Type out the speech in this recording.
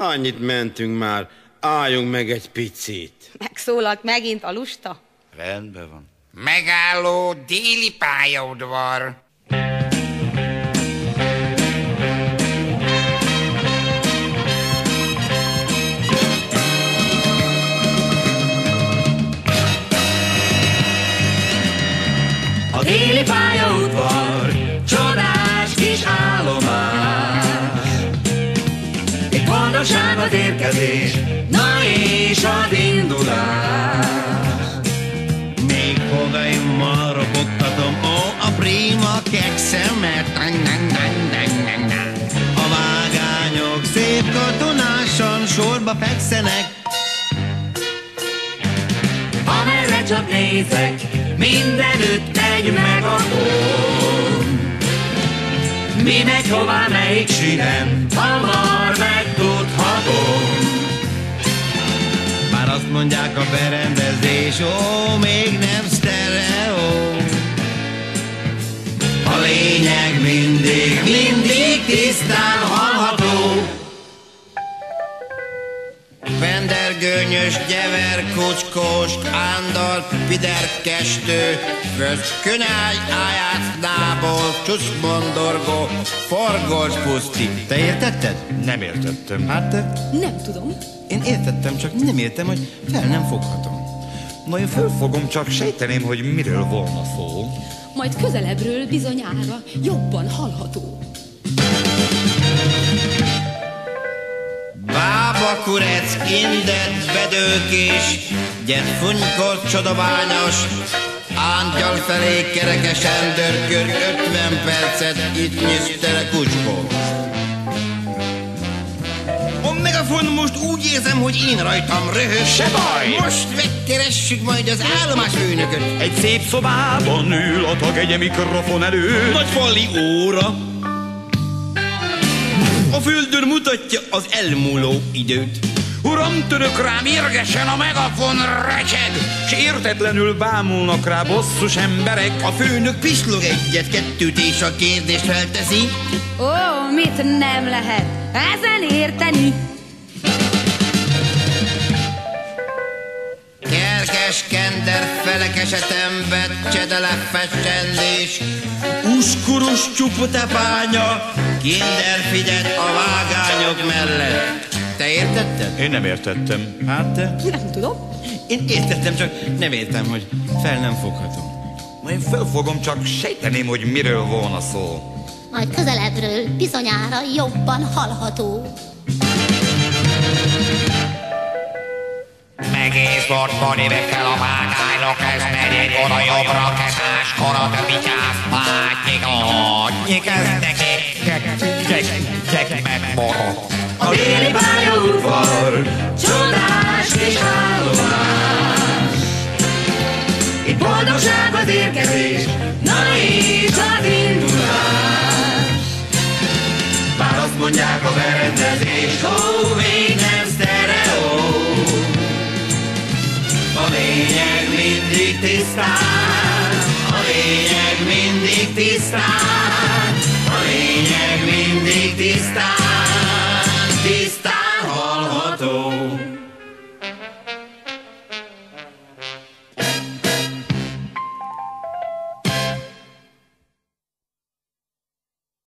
Annyit mentünk már, álljunk meg egy picit. Megszólalt megint a lusta. Rendben van. Megálló déli pályaudvar. A déli pályaudvar, Boldogság az érkezés, na és az indulás. Még fogaimmal ropogtatom, ó, a prima kekszemet. A vágányok szép katonásan sorba fekszenek, Amerre csak nézek, mindenütt egy megafon. Mi megy hová, melyik sinem, hamar a berendezés, ó, még nem sztereó. A lényeg mindig, mindig tisztán Vendergőnyös, gyever, kucskós, ándal, piderkestő, köz, könáj, ájátsznából, csuszmondorgó, forgós puszti. Te értetted? Nem értettem. Hát te? Nem tudom. Én értettem, csak nem értem, hogy fel nem foghatom. Na én fölfogom, csak sejteném, hogy miről volna szó. Majd közelebbről bizonyára jobban hallható. Bába kurec, indet, bedőkés, gyerfunykor csodoványos, Angyal felé kerekesen dörgör, 50 percet itt nyisztere kucskó. A megafon most úgy érzem, hogy én rajtam röhög. Se baj! Most megkeressük majd az állomás főnököt. Egy szép szobában ül a tag egy mikrofon előtt. Nagy fali óra. A földön mutatja az elmúló időt. Uram, török rám érgesen a megafon recseg, S értetlenül bámulnak rá bosszus emberek. A főnök pislog egyet, kettőt és a kérdést felteszi. Ó, mit nem lehet ezen érteni? Kerkes, kender, felekes etembe, csedele, festendés, uskurus csuputepánya, kinder figyet a vágányok mellett. Te értetted? Én nem értettem. Hát te? Nem tudom. Én értettem, csak nem értem, hogy fel nem foghatom. Na én fölfogom, csak sejteném, hogy miről volna szó. majd közelebbről bizonyára jobban hallható. Megész bortban évekkel a vágányok, ez megyek oda jobbra, kezáskor a vityáz, pátnyik, adnyik, ez neki, meg borot. A déli pályaudvar, csodás kis állomás. Itt boldogság az érkezés, na és az indulás. Bár azt mondják a berendezés, ó, még nem sztereó. A lényeg mindig tisztán, lényeg mindig tisztán, a lényeg mindig.